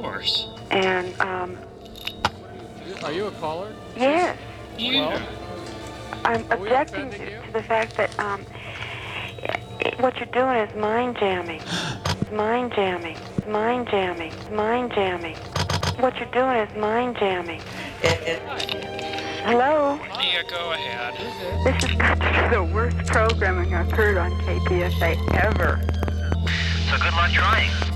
course. And, um, Are you a caller? yes, Yeah. I'm objecting to, to the fact that, um, what you're doing is mind jamming. Mind jamming. Mind jamming. Mind jamming. What you're doing is mind jamming. Hello? Yeah, go ahead. This has got to be the worst programming I've heard on KPFA ever. So good luck trying.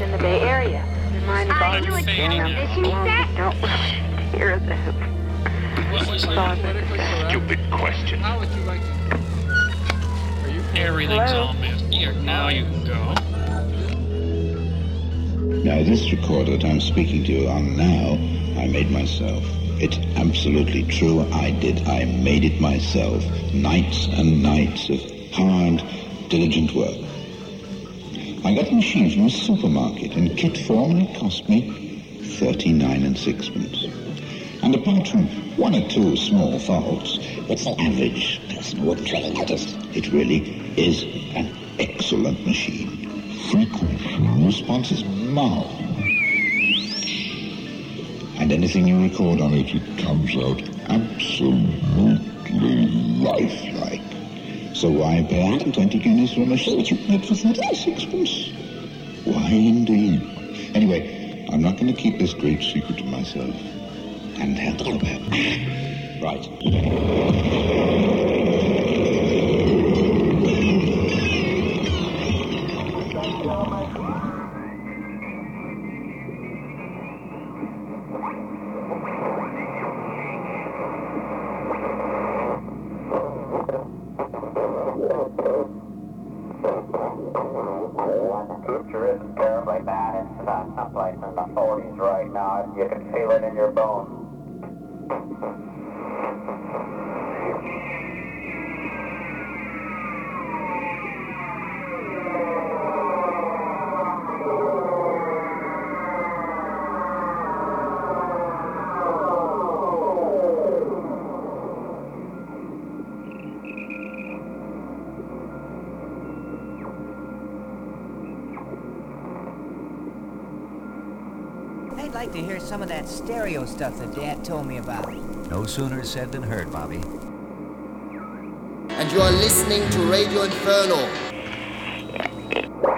All on operators in the Bay Area. Remind Are about you a Channel fishing don't hear this. that. What was that? Sorry. Politically correct? Stupid question. How would you like to? Are you? Everything's Hello? all missed. Here, now you can go. Now, this recorder that I'm speaking to you on now, I made myself. It's absolutely true. I did. I made it myself. Nights and nights of hard, diligent work. I got the machine from a supermarket in kit form and it cost me 39 and sixpence. And apart from one or two small faults, which the average person wouldn't really notice, it really is an excellent machine. Frequency response is marvelous. And anything you record on it, it comes out absolutely lifelike. So why pay 120 guineas for a machine get for 39 sixpence? Why indeed? Anyway, I'm not going to keep this great secret to myself. And hello about Right. I'd like to hear some of that stereo stuff that Dad told me about. No sooner said than heard, Bobby. and you are listening to Radio Inferno.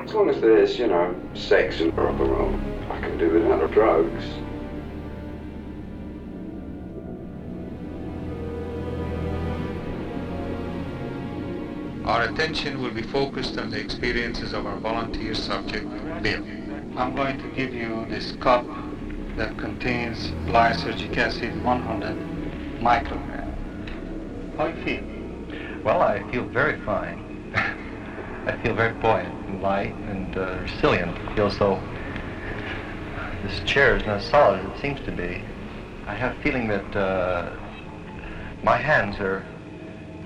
As long as there's, you know, sex and rock and roll, I can do without the drugs. Our attention will be focused on the experiences of our volunteer subject, Bill. I'm going to give you this cup that contains lysergic acid 100 microgram. How do you feel? Well, I feel very fine. I feel very buoyant and light and uh, resilient. I feel so. this chair is not as solid as it seems to be. I have a feeling that uh, my hands are,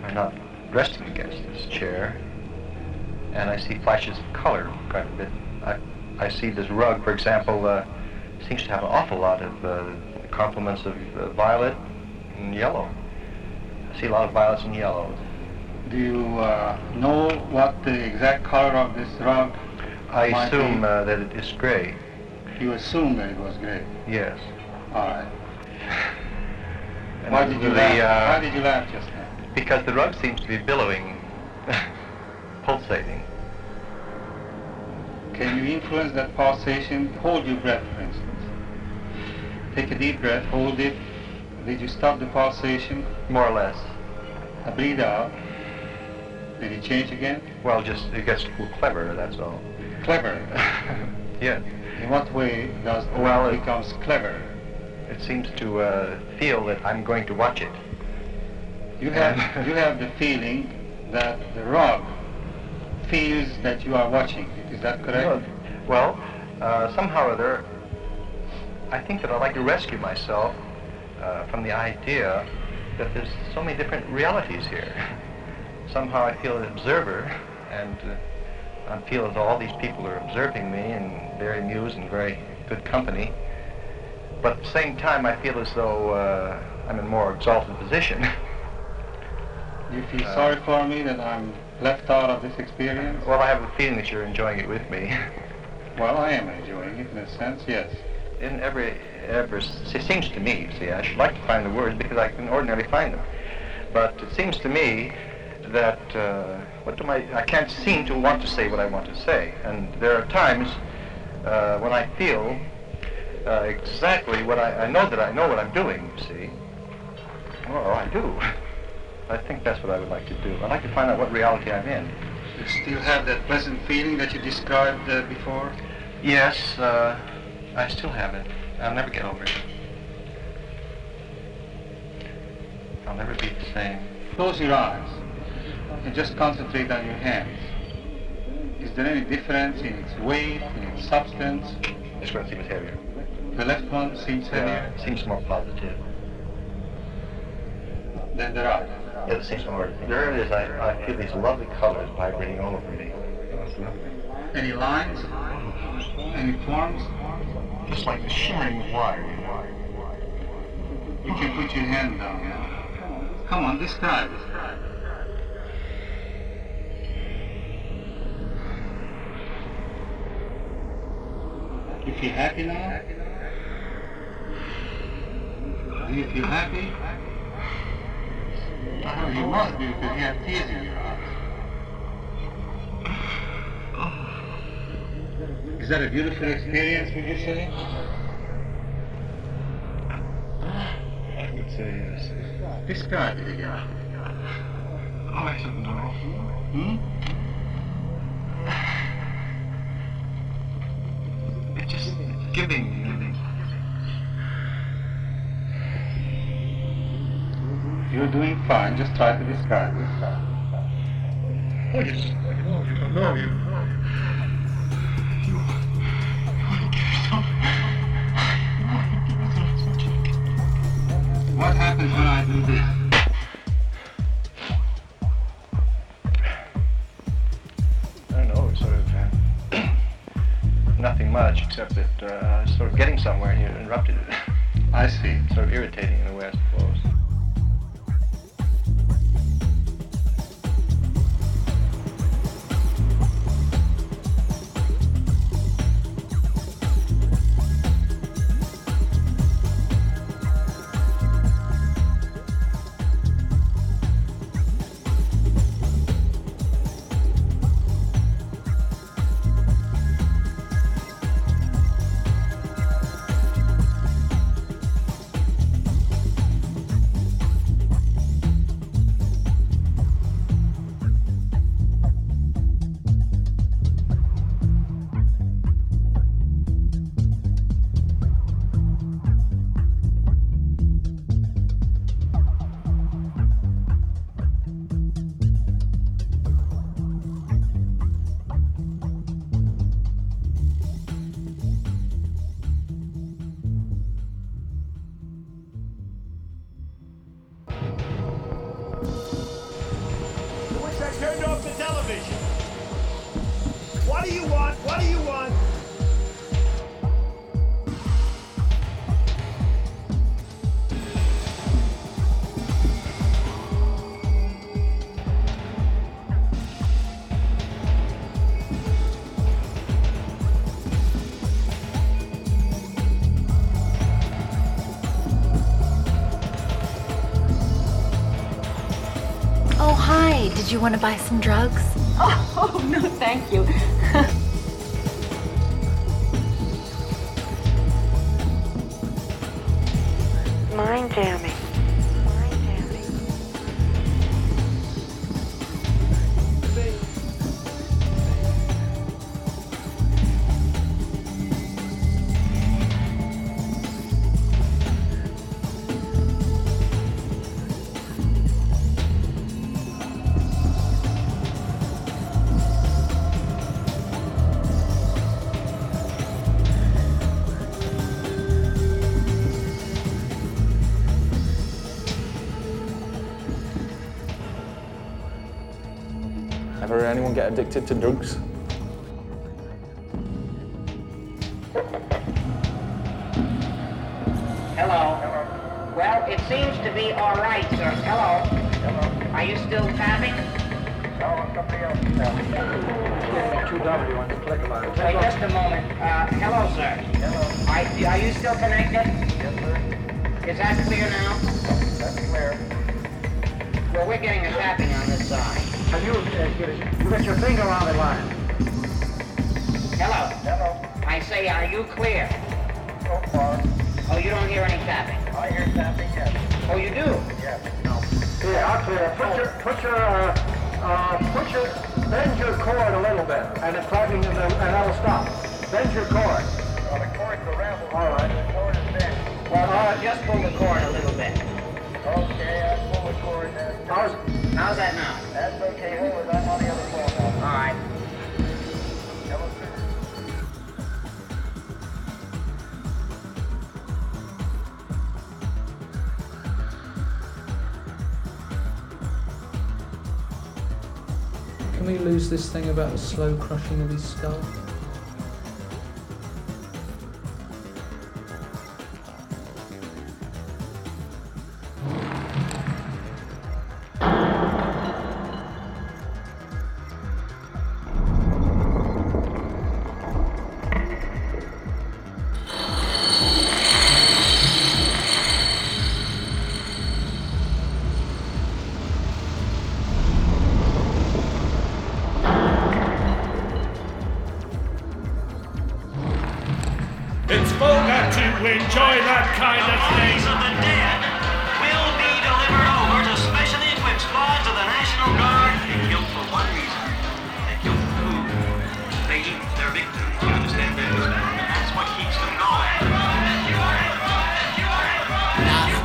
are not resting against this chair. And I see flashes of color quite a bit. I, I see this rug, for example, uh, seems to have an awful lot of uh, complements of uh, violet and yellow. I see a lot of violets and yellows. Do you uh, know what the exact color of this rug I assume uh, that it is gray. You assume that it was gray. Yes. All right. Why did you the, laugh? uh, Why did you laugh just now? Because the rug seems to be billowing, pulsating. Can you influence that pulsation? Hold your breath, for instance. Take a deep breath, hold it. Did you stop the pulsation? More or less. I breathe out. Did it change again? Well, just it gets clever, that's all. Clever. Yes. In what way does the Well, it- becomes clever? It seems to uh, feel that I'm going to watch it. You have you have the feeling that the rug feels that you are watching Is that correct? No, Well, uh, somehow or other, I think that I'd like to rescue myself uh, from the idea that there's so many different realities here. somehow I feel an observer, and uh, I feel as all these people are observing me, and very amused and very good company. but at the same time, I feel as though uh, I'm in a more exalted position. You feel Uh, sorry for me that I'm left out of this experience? Well, I have a feeling that you're enjoying it with me. Well, I am enjoying it in a sense, yes. In every, ever, it seems to me, see, I should like to find the words because I can ordinarily find them. But it seems to me that, uh, what do my, I can't seem to want to say what I want to say. And there are times uh, when I feel uh, exactly what I, I know that I know what I'm doing, you see. Well, I do. I think that's what I would like to do. I'd like to find out what reality I'm in. You still have that pleasant feeling that you described uh, before? Yes, uh, I still have it. I'll never get over it. I'll never be the same. Close your eyes and just concentrate on your hands. Is there any difference in its weight, in its substance? This one seems heavier. The left one seems heavier Yeah, seems more positive. than the right. Yeah, it seems more. There it is. I, I feel these lovely colors vibrating all over me. Any lines? Any forms? Just like the shimmering water. You can put your hand down now. Come on, describe it. You feel happy now? Do you feel happy? I know you must be because you have tears in your eyes. Is that a beautiful experience, would you say? I would say yes. Describe it again. Oh, I don't know. Hmm? It's just giving, giving. You're doing fine. Just try to describe it. Oh. I know you. I know you. What happens when I do this? I don't know, sort of uh, nothing much except that uh, I was sort of getting somewhere and you interrupted it. I see. Sort of irritating in a way, want to buy some drugs? Oh, no, thank you. Ever anyone get addicted to drugs? seems to be all right, sir. Hello. Hello. Are you still tapping? No, somebody else tapping. Two W on the click line. Wait just a moment. Uh, hello, sir. Hello. Are, are you still connected? Yes, sir. Is that clear now? That's clear. Well, we're getting a tapping on this side. Have you, uh, get you got your finger on the line? Hello. Hello. I say, are you clear? So far. Oh, you don't hear any tapping? I hear tapping, yes. Oh, you do? Yes. No. Yeah, I'll clear. Put your, put your, uh, uh, put your, bend your cord a little bit, and it's plugging in the, and that'll stop. Bend your cord. Well, the cord's around. All right. The cord is bent. Well, uh, just pull the cord a little bit. Okay, How's, how's that now? That's okay. Hold it. I'm on the other phone. All right. Can we lose this thing about the slow crushing of his skull?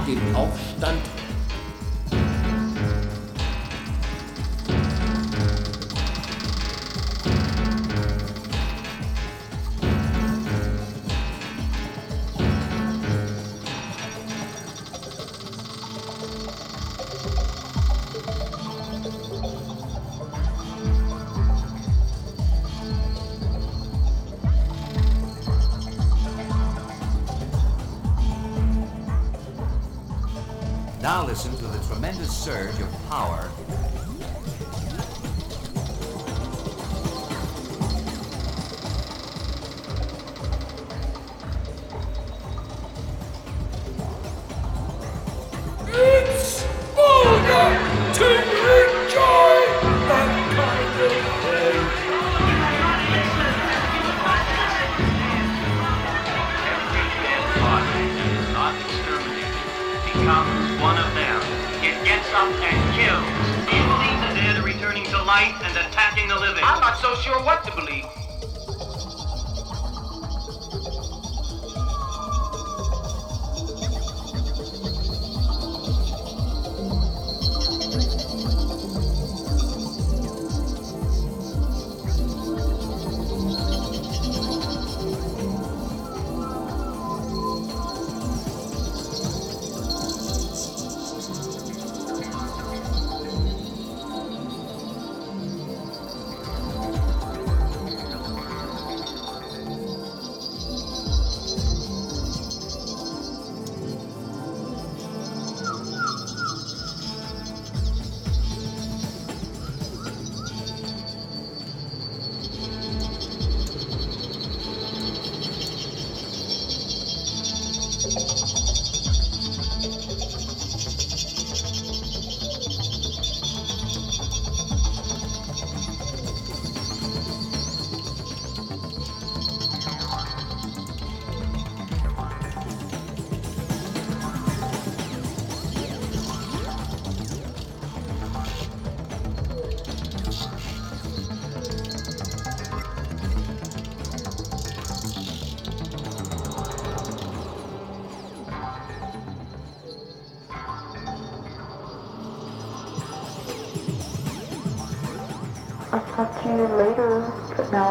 den Aufstand tremendous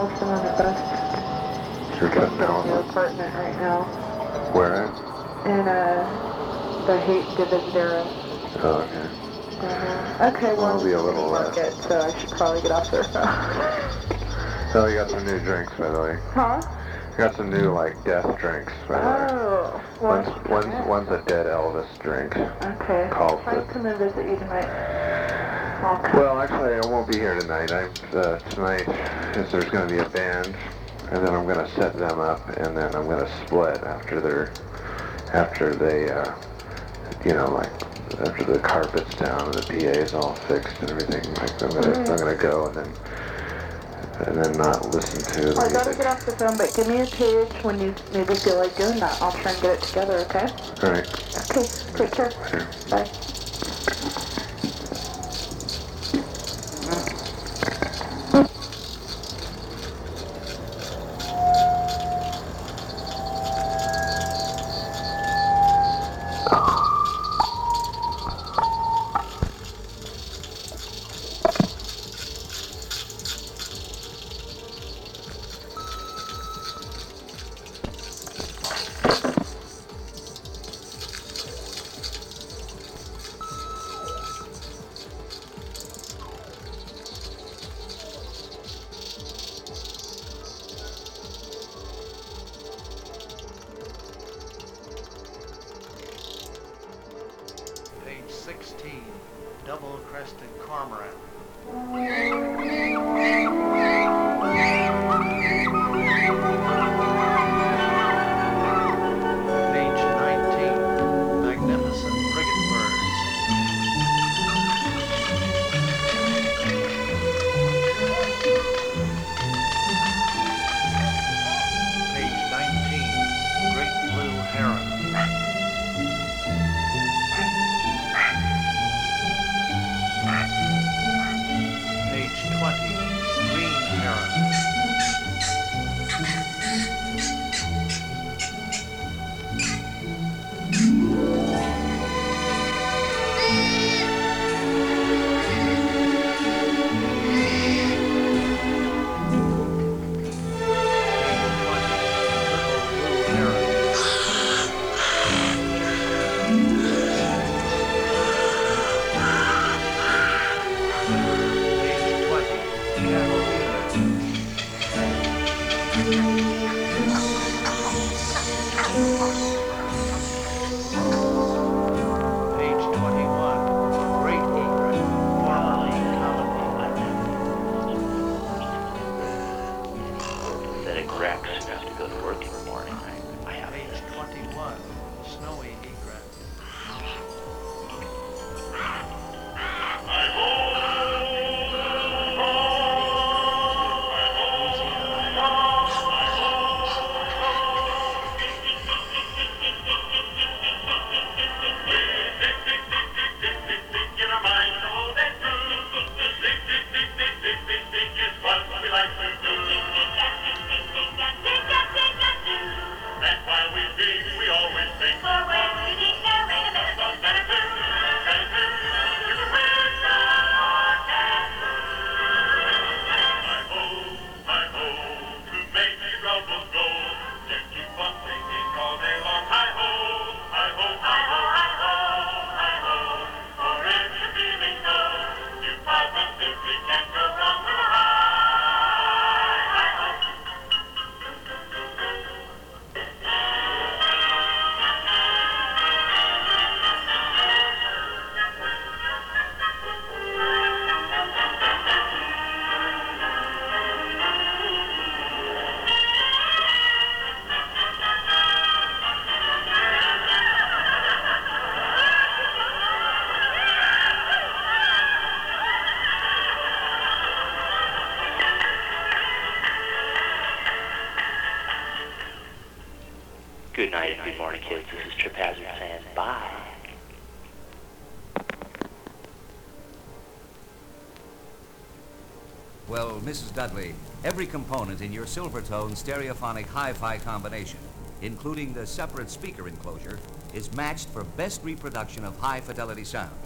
Allison on the bus. You're getting to her Allison. apartment right now. Where at? In uh, the Haight Divisadero. Oh, okay. Uh, okay, well, I'll be a little, market, so I should probably get off there. Oh, you got some new drinks, by the way. huh? Got some new like death drinks. by the way. Oh, One's what's one's one's a dead Elvis drink. Okay. Called I'll come and visit you tonight. Well, actually, I won't be here tonight. I'm uh, tonight is there's going to be a band, and then I'm going to set them up, and then I'm going to split after they're after they, uh, you know, like after the carpet's down and the PA is all fixed and everything. Like I'm going to Mhm. I'm going to go and then and then not listen to the Well, I gotta get off the phone, but give me a page when you maybe feel like doing that. I'll try and get it together, okay? All right. Okay, take care. Bye. Thank you. Good night and good morning, kids. This is Trip Hazard saying bye. Well, Mrs. Dudley, every component in your Silvertone stereophonic hi-fi combination, including the separate speaker enclosure, is matched for best reproduction of high-fidelity sound.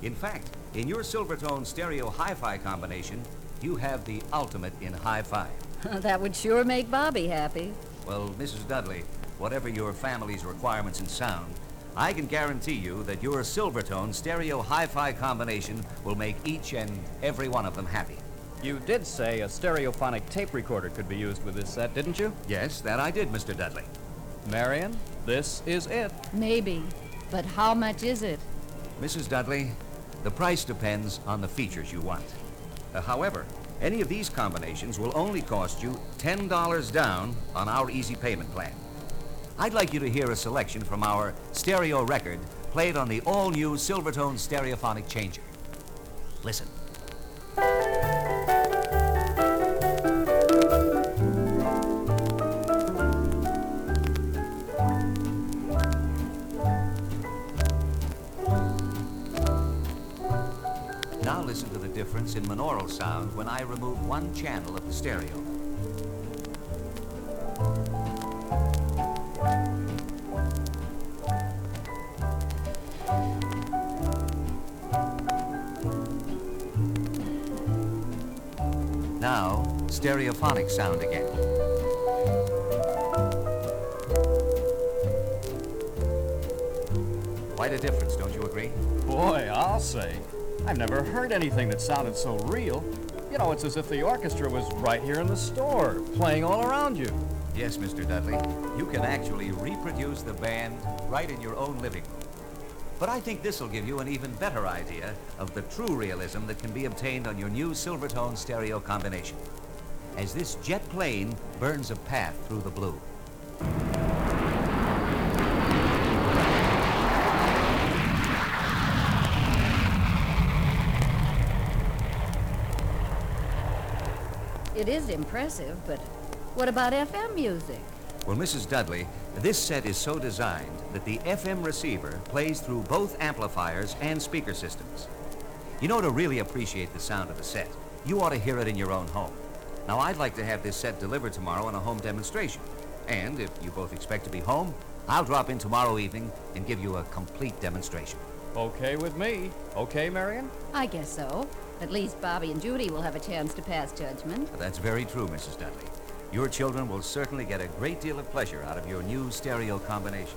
In fact, in your Silvertone stereo hi-fi combination, you have the ultimate in hi-fi. that would sure make Bobby happy. Well, Mrs. Dudley, whatever your family's requirements in sound, I can guarantee you that your Silvertone stereo hi-fi combination will make each and every one of them happy. You did say a stereophonic tape recorder could be used with this set, didn't you? Yes, that I did, Mr. Dudley. Marion, this is it. Maybe. But how much is it? Mrs. Dudley, the price depends on the features you want. Uh, however, any of these combinations will only cost you $10 down on our easy payment plan. I'd like you to hear a selection from our stereo record played on the all-new Silvertone stereophonic changer. Listen. Now listen to the difference in monaural sound when I remove one channel of the stereo. Stereophonic sound again. Quite a difference, don't you agree? Boy, I'll say. I've never heard anything that sounded so real. You know, it's as if the orchestra was right here in the store, playing all around you. Yes, Mr. Dudley. You can actually reproduce the band right in your own living room. But I think this will give you an even better idea of the true realism that can be obtained on your new Silvertone stereo combination. As this jet plane burns a path through the blue. It is impressive, but what about FM music? Well, Mrs. Dudley, this set is so designed that the FM receiver plays through both amplifiers and speaker systems. You know, to really appreciate the sound of the set, you ought to hear it in your own home. Now, I'd like to have this set delivered tomorrow on a home demonstration. And if you both expect to be home, I'll drop in tomorrow evening and give you a complete demonstration. Okay with me. Okay, Marion? I guess so. At least Bobby and Judy will have a chance to pass judgment. That's very true, Mrs. Dudley. Your children will certainly get a great deal of pleasure out of your new stereo combination.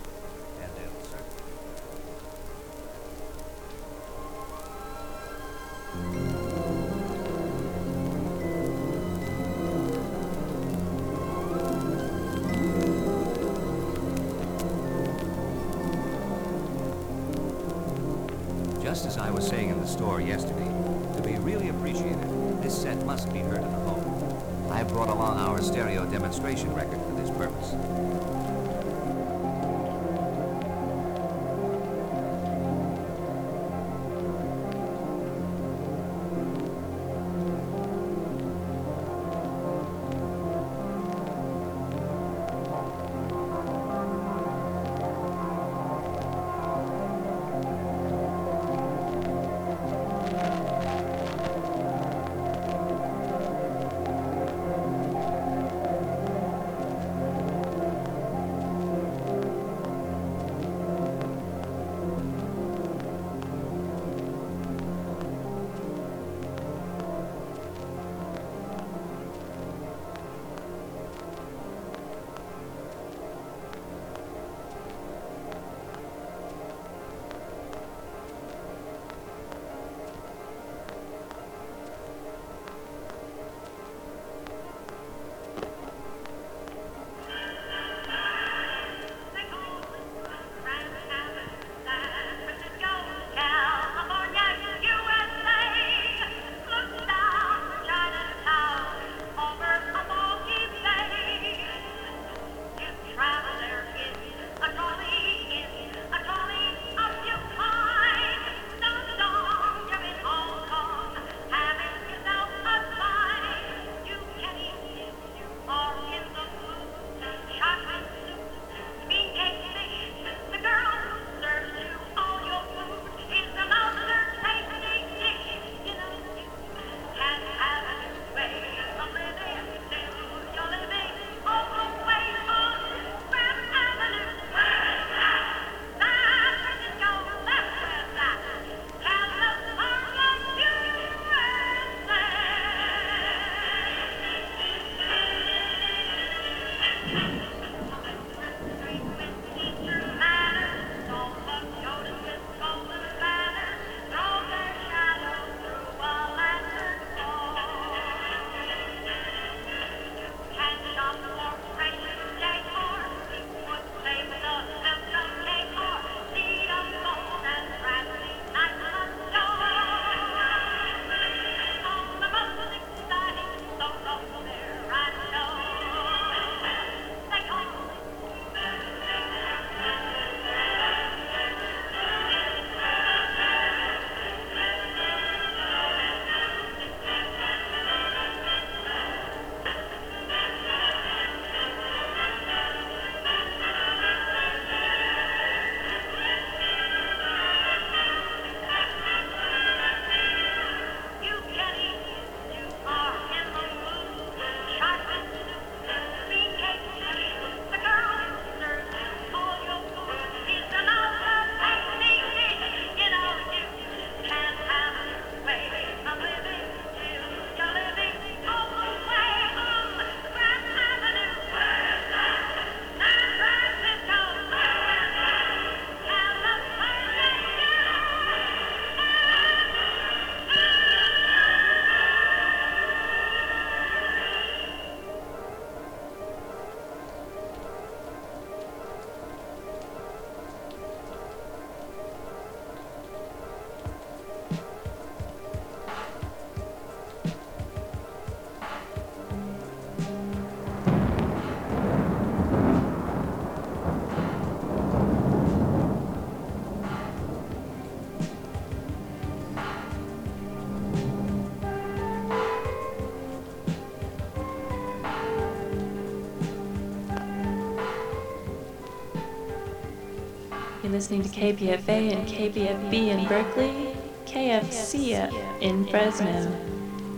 Listening to KPFA and KPFB in Berkeley, KFCF in Fresno.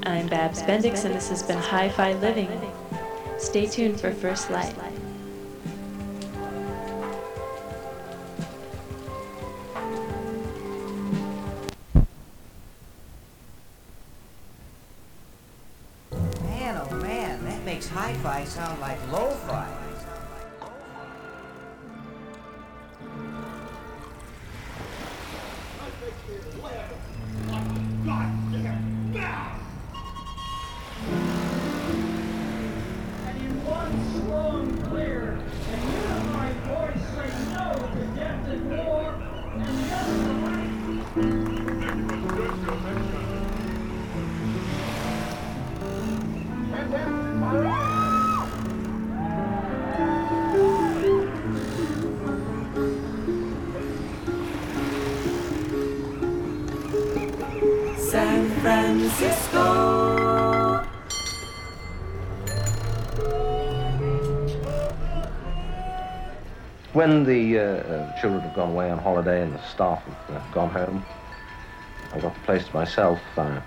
I'm Babs Bendix, and this has been Hi Fi Living. Stay tuned for First Light. When the uh, uh, children have gone away on holiday and the staff have uh, gone home, I've got the place to myself. Uh,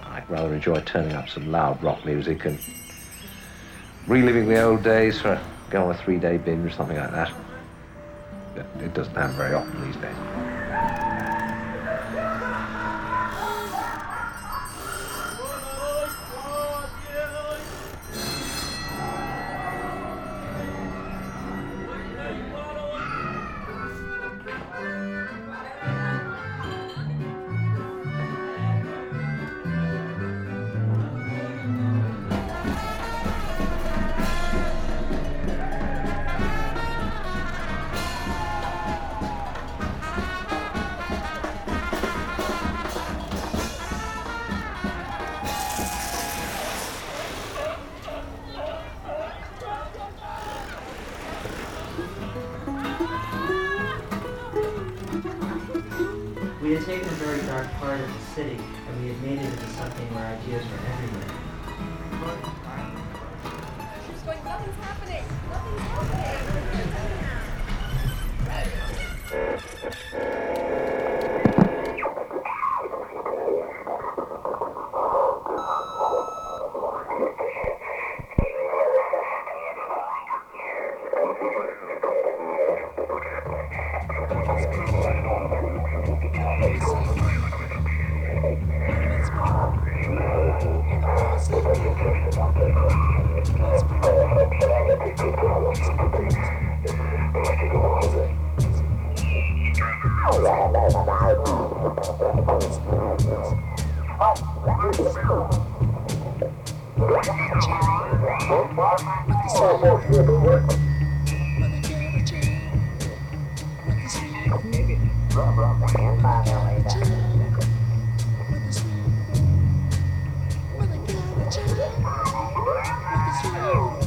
I rather enjoy turning up some loud rock music and reliving the old days for go on a three-day binge, or something like that. It doesn't happen very often these days. Hey,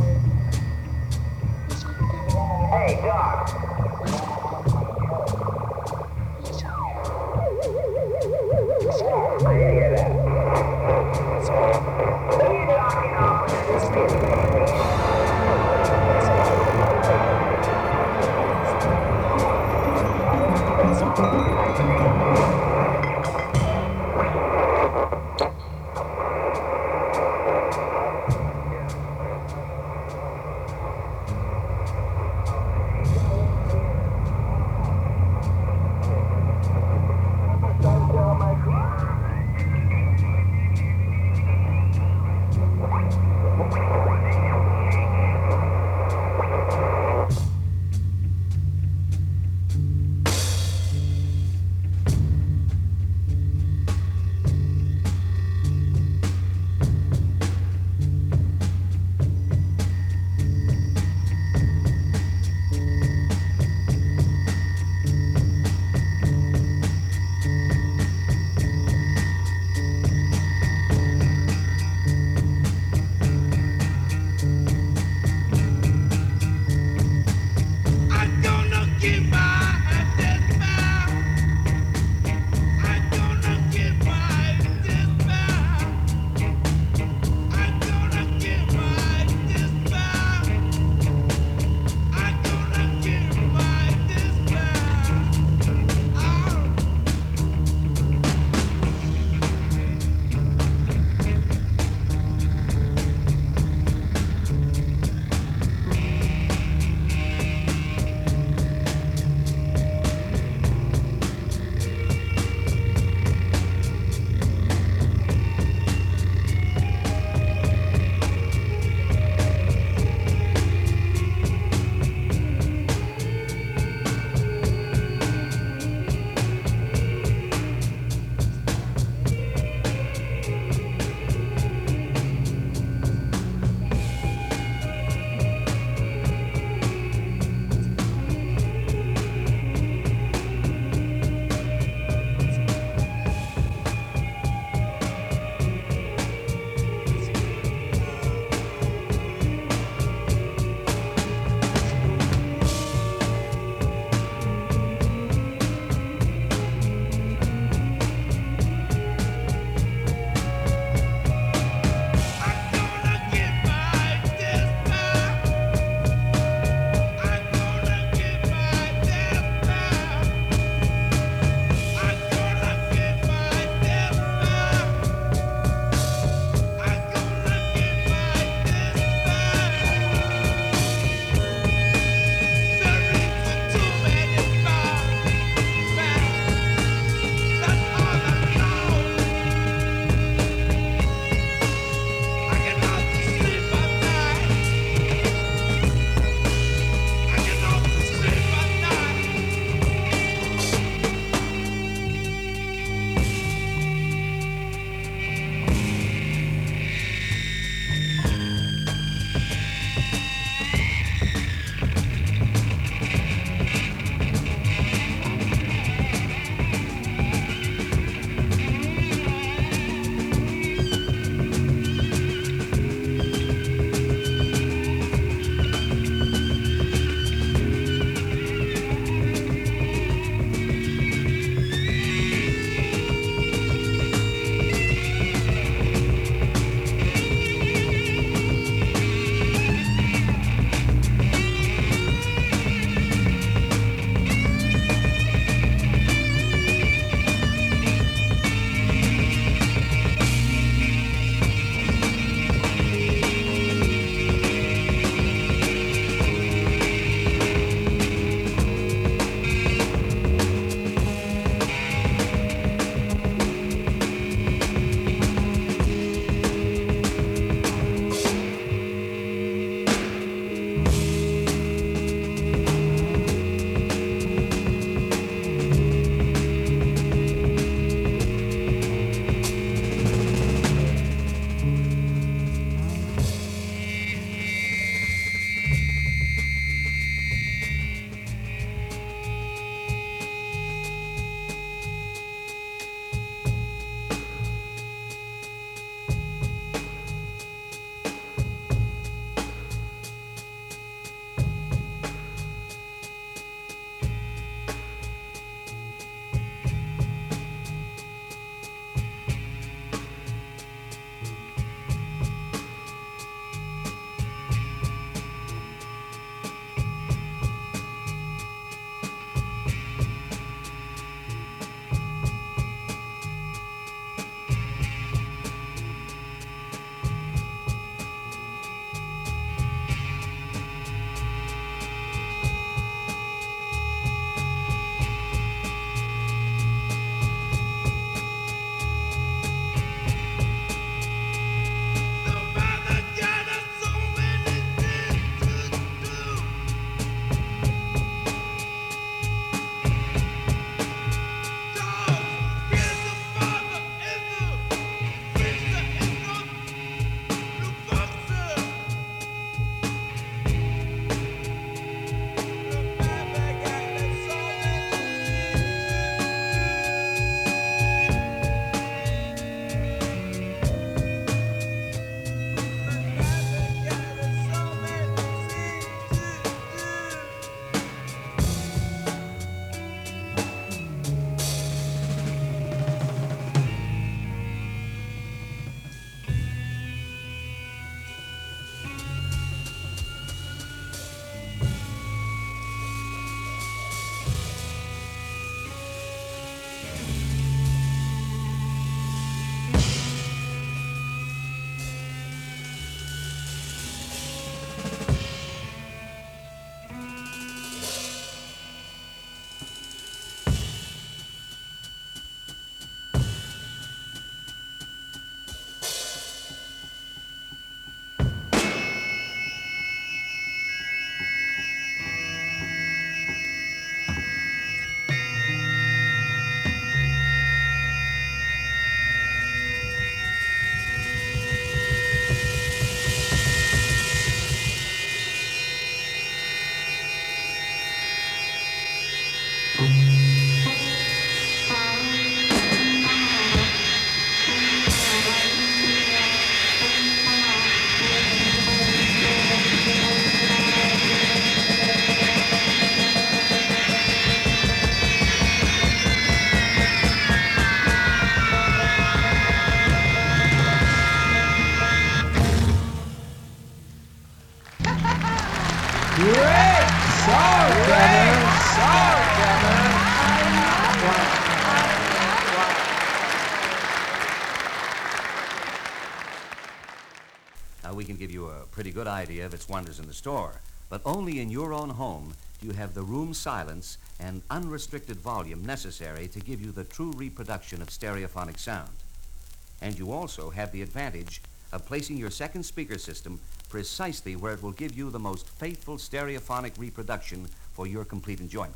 wonders in the store, but only in your own home do you have the room silence and unrestricted volume necessary to give you the true reproduction of stereophonic sound. And you also have the advantage of placing your second speaker system precisely where it will give you the most faithful stereophonic reproduction for your complete enjoyment.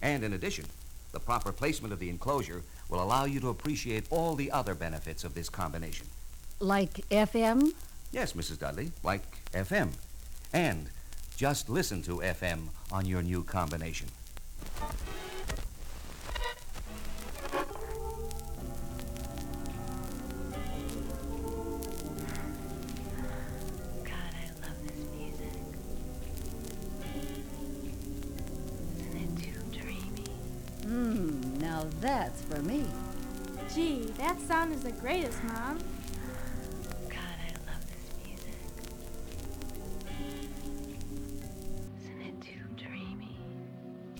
And in addition, the proper placement of the enclosure will allow you to appreciate all the other benefits of this combination. Like FM? Yes, Mrs. Dudley, like FM. And just listen to FM on your new combination. God, I love this music. Isn't it too dreamy? Mmm, now that's for me. Gee, that sound is the greatest, Mom.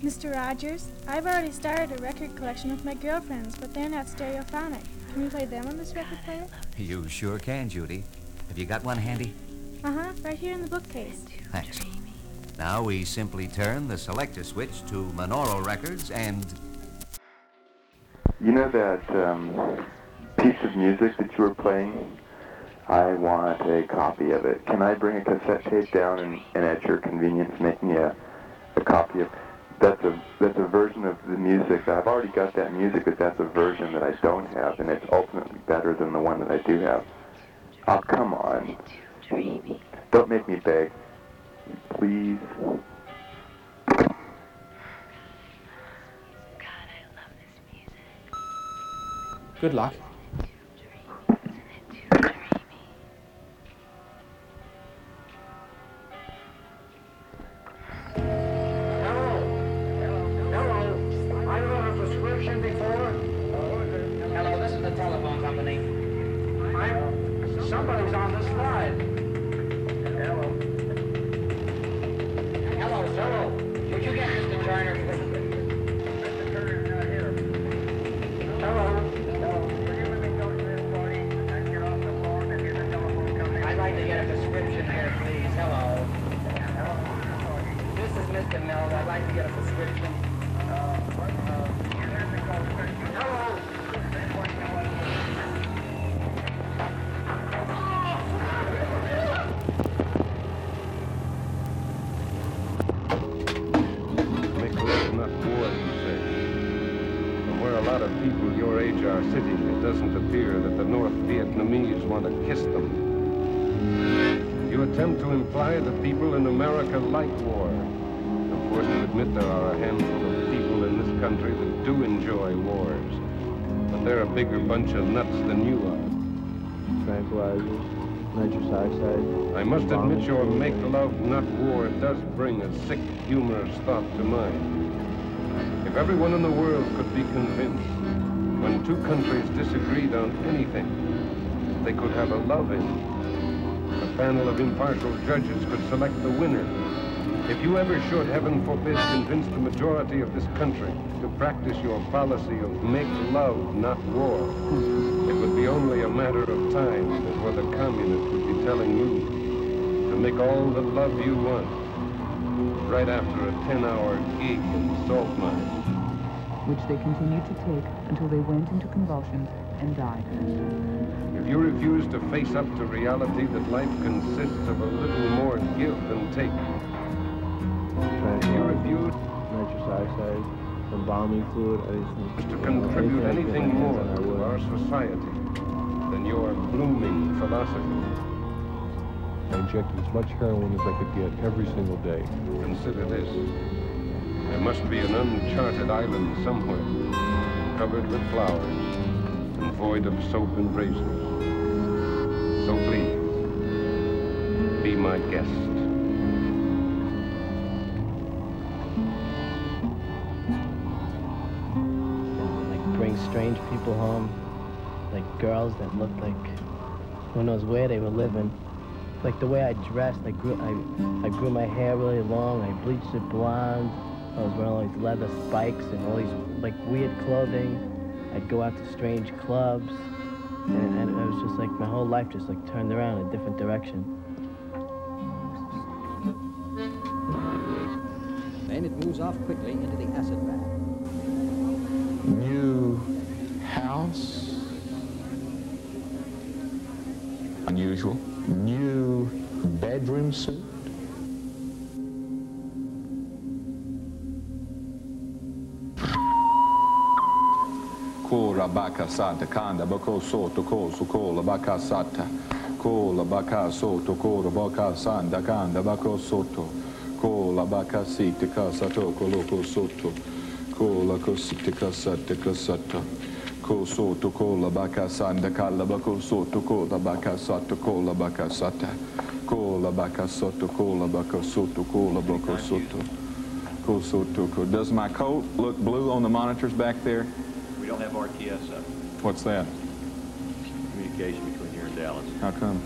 Mr. Rogers, I've already started a record collection with my girlfriends, but they're not stereophonic. Can we play them on this record player? You sure can, Judy. Have you got one handy? Uh huh, right here in the bookcase. Thanks. Now we simply turn the selector switch to Monaural Records and You know that um, piece of music that you were playing? I want a copy of it. Can I bring a cassette tape down and, and at your convenience make me a, a copy of that's a that's a version of the music. I've already got that music, but that's a version that I don't have, and it's ultimately better than the one that I do have. Oh, come on. Don't make me beg. Please. Good luck. A lot of people your age are sitting, it doesn't appear that the North Vietnamese want to kiss them. You attempt to imply that people in America like war. I'm forced to admit there are a handful of people in this country that do enjoy wars. But they're a bigger bunch of nuts than you are. Tranquilizers, nitrous oxide. I must admit your make love, not war, does bring a sick, humorous thought to mind. If everyone in the world could be convinced, when two countries disagreed on anything, they could have a love-in. A panel of impartial judges could select the winner. If you ever should, heaven forbid, convince the majority of this country to practice your policy of make love, not war, it would be only a matter of time before the communists would be telling you to make all the love you want right after a 10-hour gig in the salt mine. Which they continued to take until they went into convulsions and died. If you refuse to face up to reality that life consists of a little more give than take, if you refuse nitrous oxide, embalming fluid, anything. to contribute anything more to our society than your blooming philosophy, I injected as much heroin as I could get every single day. consider this. There must be an uncharted island somewhere, covered with flowers and void of soap and razors. So please, be my guest. like bring strange people home, like girls that looked like who knows where they were living. Like the way I dressed, I grew I, I grew my hair really long, I bleached it blonde. I was wearing all these leather spikes and all these like weird clothing. I'd go out to strange clubs, and, and it was just like my whole life just like turned around in a different direction. Then it moves off quickly into the acid bath. New house. Unusual. New bedroom suit. Kora baka santa kanda bako soto ko sukola baka sata. Kola baka soto kora baka santa kanda bako soto. Kola baka sita kasato koloko soto. Kola kosita kasata kasata. Ko soto kola baka sanda kala bako soto kola baka sata kola baka sata. Kola baka soto kola baka soto kola baka soto. Ko soto ko. Does my coat look blue on the monitors back there? We don't have RTS up. Uh, What's that? Communication between here and Dallas. How come?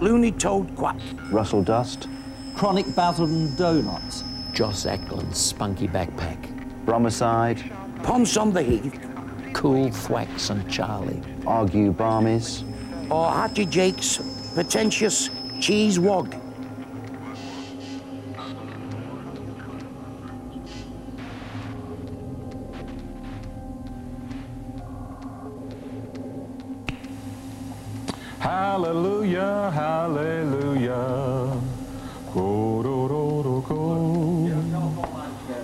Looney Toad Quack. Russell Dust. Chronic Basildon Donuts. Joss Eklund's Spunky Backpack. Bromicide. Ponce on the Heath. Cool Thwacks and Charlie. Argue Barmies. Or Hattie Jake's Pretentious Cheese Wog. Hallelujah, hallelujah. Ko-ro-ro-ro-ko.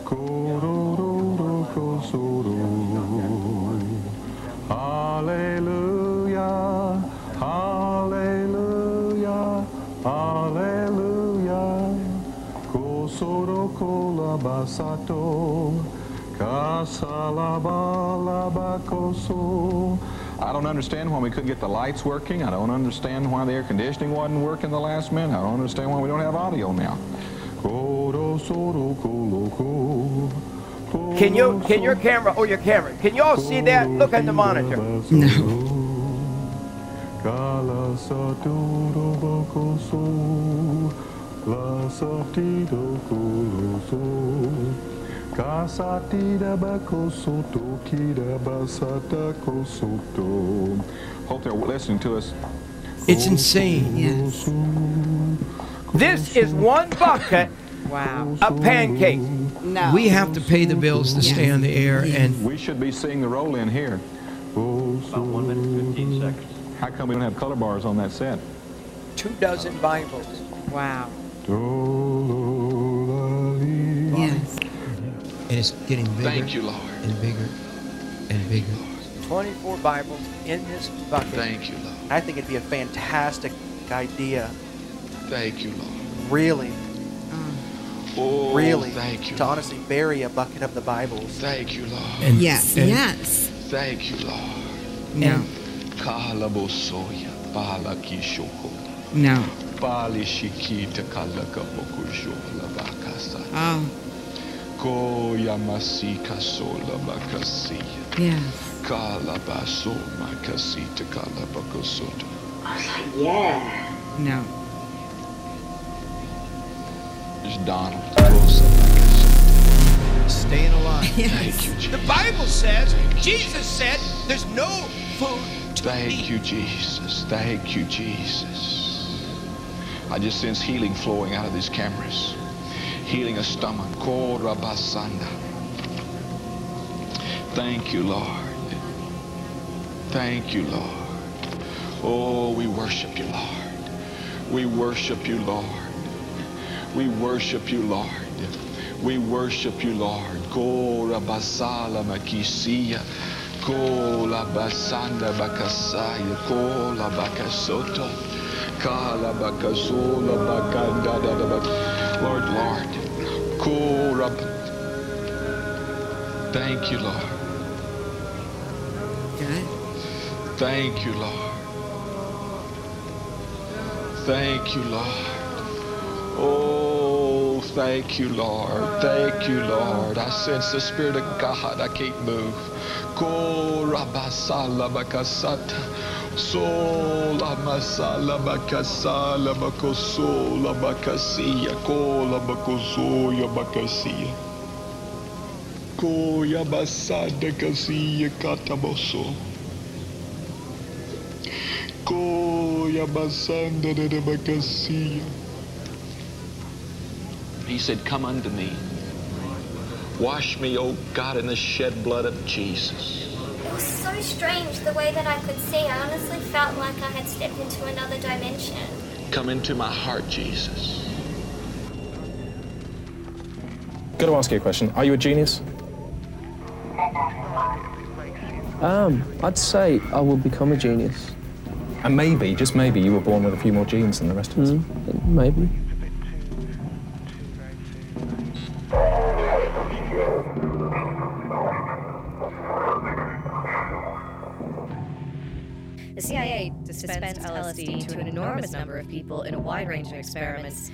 Ko-ro-ro-ro-ko-so-ro. Hallelujah, hallelujah, hallelujah. Ko-so-ro-ko-la-ba-sa-to. Ka-sa-la-ba-la-ba-ko-so. I don't understand why we couldn't get the lights working. I don't understand why the air conditioning wasn't working the last minute. I don't understand why we don't have audio now. Can you, can your camera, or your camera, can you all see that? Look at the monitor. Kasatida bakosoto kida basata kosoto. Hope they're listening to us. It's insane. Yes. This is one bucket Wow. of pancakes. No. We have to pay the bills to stay on the air, and we should be seeing the roll in here. About one minute and 15 seconds. How come we don't have color bars on that set? Two dozen Bibles. Wow. And it's getting bigger. Thank you, Lord. And bigger, and bigger. 24 Bibles in this bucket. Thank you, Lord. I think it'd be a fantastic idea, Thank you, Lord. really, Oh, really, thank you. to honestly bury a bucket of the Bibles. Thank you, Lord. And- Yes, and- yes. Thank you, Lord. No. Kalabosoya, balakishoko, No. balishikita kalakabokushola bakasa. Oh, yes. Kalabaso makasita kalabakosoto. Yeah. No. It's Donald. Staying alive. Thank you, Jesus. The Bible says, Jesus said, there's no food to Thank eat. you, Jesus. Thank you, Jesus. I just sense healing flowing out of these cameras. Healing a stomach. Korabasanda. Thank you, Lord. Thank you, Lord. Oh, we worship you, Lord. We worship you, Lord. We worship you, Lord. We worship you, Lord. Korabasala makisia. Kola basanda bakasaya. Kola bakasoto. Kala bakasola bakanda da da Lord, Lord. Thank you, Lord. Good. Thank you, Lord. Thank you, Lord. Oh, thank you, Lord. Thank you, Lord. I sense the Spirit of God. I can't move. Ko rabasala bakasata. Sola masala bakasala bakosola bakasia. Kola bakosoya bakasia. Koya basada kasia kataboso. Ko He said, Come unto me. Wash me, O God, in the shed blood of Jesus. It was so strange the way that I could see. I honestly felt like I had stepped into another dimension. Come into my heart, Jesus. Got to ask you a question. Are you a genius? Um, I'd say I will become a genius. And maybe, just maybe, you were born with a few more genes than the rest of us. Mm, maybe. People in a wide range of experiments.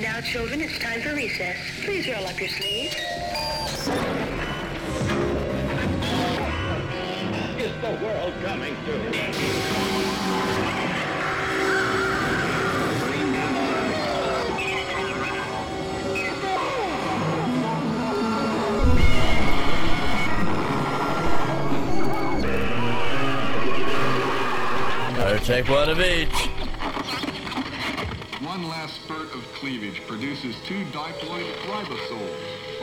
Now, children, it's time for recess. Please roll up your sleeves. Is the world coming to take one of each. One last spurt of cleavage produces two diploid ribosomes,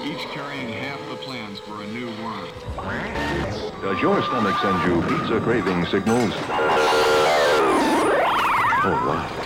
each carrying half the plans for a new worm. Does your stomach send you pizza craving signals? Oh, wow.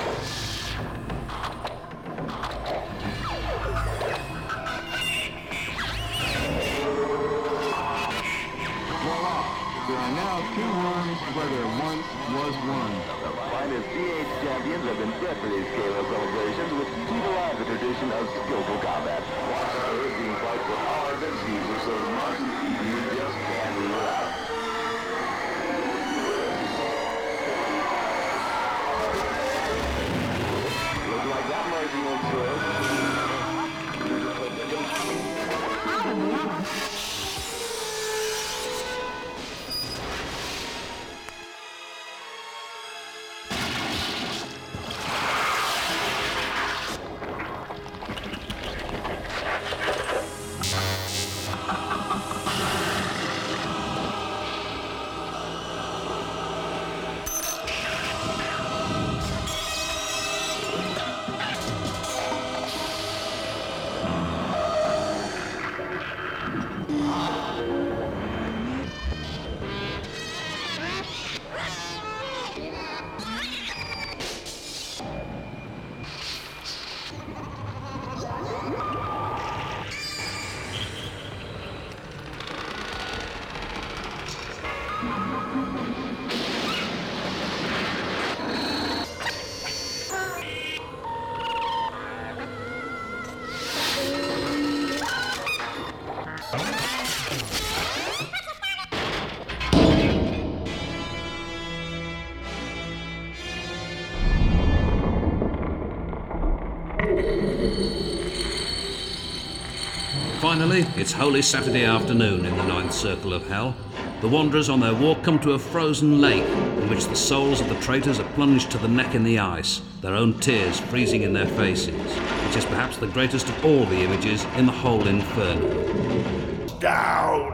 Finally, it's Holy Saturday afternoon in the ninth circle of hell. The wanderers on their walk come to a frozen lake in which the souls of the traitors are plunged to the neck in the ice, their own tears freezing in their faces, which is perhaps the greatest of all the images in the whole inferno. Down!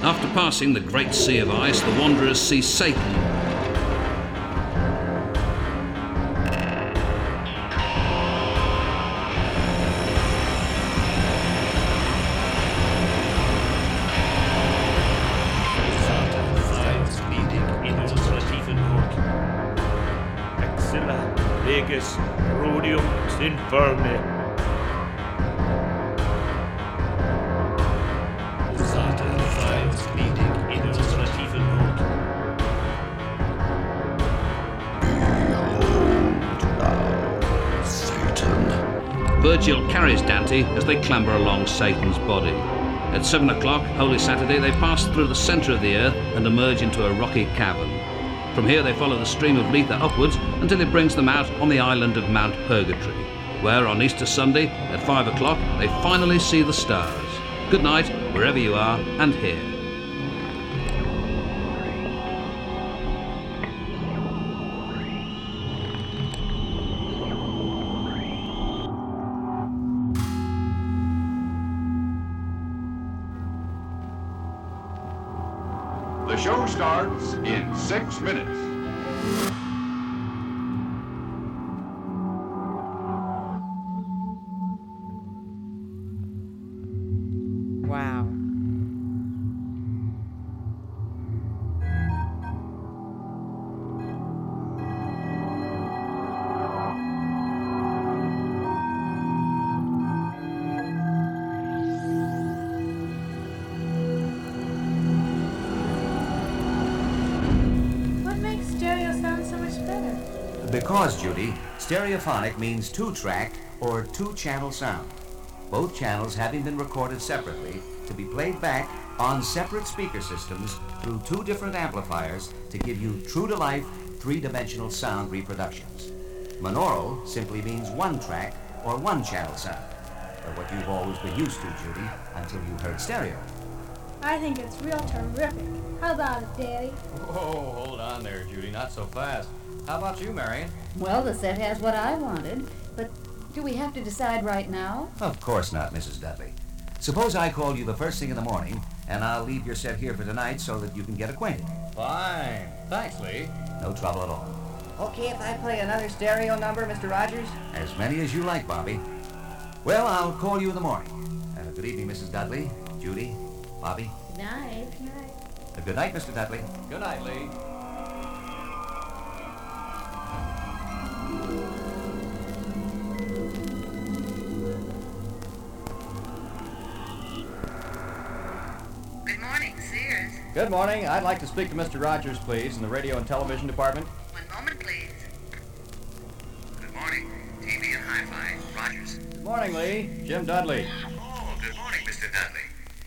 After passing the great sea of ice, the wanderers see Satan clamber along Satan's body. At 7 o'clock, Holy Saturday, they pass through the centre of the earth and emerge into a rocky cavern. From here, they follow the stream of Lethe upwards until it brings them out on the island of Mount Purgatory, where on Easter Sunday at 5 o'clock they finally see the stars. Good night, wherever you are and here. Because, Judy, stereophonic means two-track or two-channel sound. Both channels having been recorded separately to be played back on separate speaker systems through two different amplifiers to give you true-to-life, three-dimensional sound reproductions. Monaural simply means one track or one-channel sound, or what you've always been used to, Judy, until you heard stereo. I think it's real terrific. How about it, Daddy? Whoa, hold on there, Judy. Not so fast. How about you, Marion? Well, the set has what I wanted, but do we have to decide right now? Of course not, Mrs. Dudley. Suppose I call you the first thing in the morning, and I'll leave your set here for tonight so that you can get acquainted. Fine. Thanks, Lee. No trouble at all. Okay, if I play another stereo number, Mr. Rogers? As many as you like, Bobby. Well, I'll call you in the morning. Uh, good evening, Mrs. Dudley, Judy, Bobby. Good night. good Uh, good night, Mr. Dudley. Good night, Lee. Good morning, Sears. Good morning. I'd like to speak to Mr. Rogers, please, in the radio and television department. One moment, please. Good morning, TV and Hi-Fi. Rogers. Good morning, Lee. Jim Dudley. Oh, good morning, Mr. Dudley.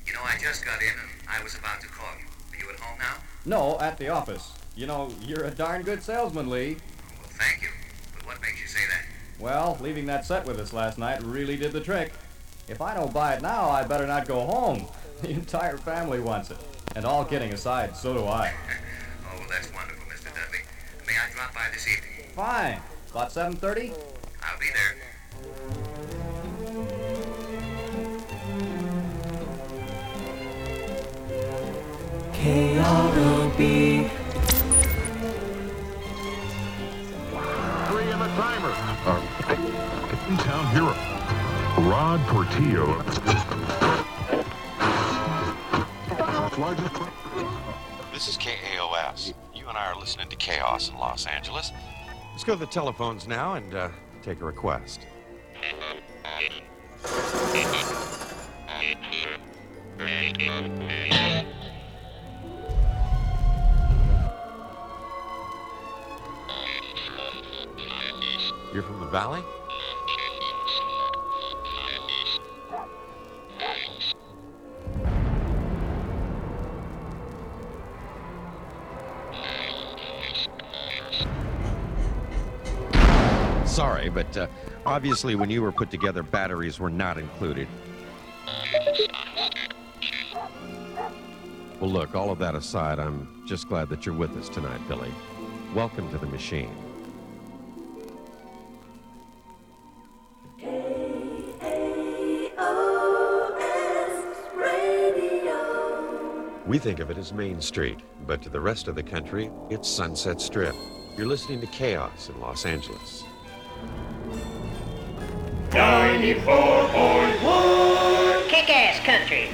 You know, I just got in and I was about to call you. Are you at home now? No, at the office. You know, you're a darn good salesman, Lee. Well, thank you. But what makes you say that? Well, leaving that set with us last night really did the trick. If I don't buy it now, I better not go home. The entire family wants it. And all kidding aside, so do I. Oh, well, that's wonderful, Mr. Dudley. May I drop by this evening? Fine. About 7.30? I'll be there. K-R-O-B. Timer. Uh, town hero. Rod Portillo. This is KAOS. You and I are listening to Chaos in Los Angeles. Let's go to the telephones now and uh, take a request. Valley? Sorry, but uh, obviously when you were put together, batteries were not included. Well, look, all of that aside, I'm just glad that you're with us tonight, Billy. Welcome to the machine. We think of it as Main Street, but to the rest of the country, it's Sunset Strip. You're listening to Chaos in Los Angeles. 94.1 Kick-ass country.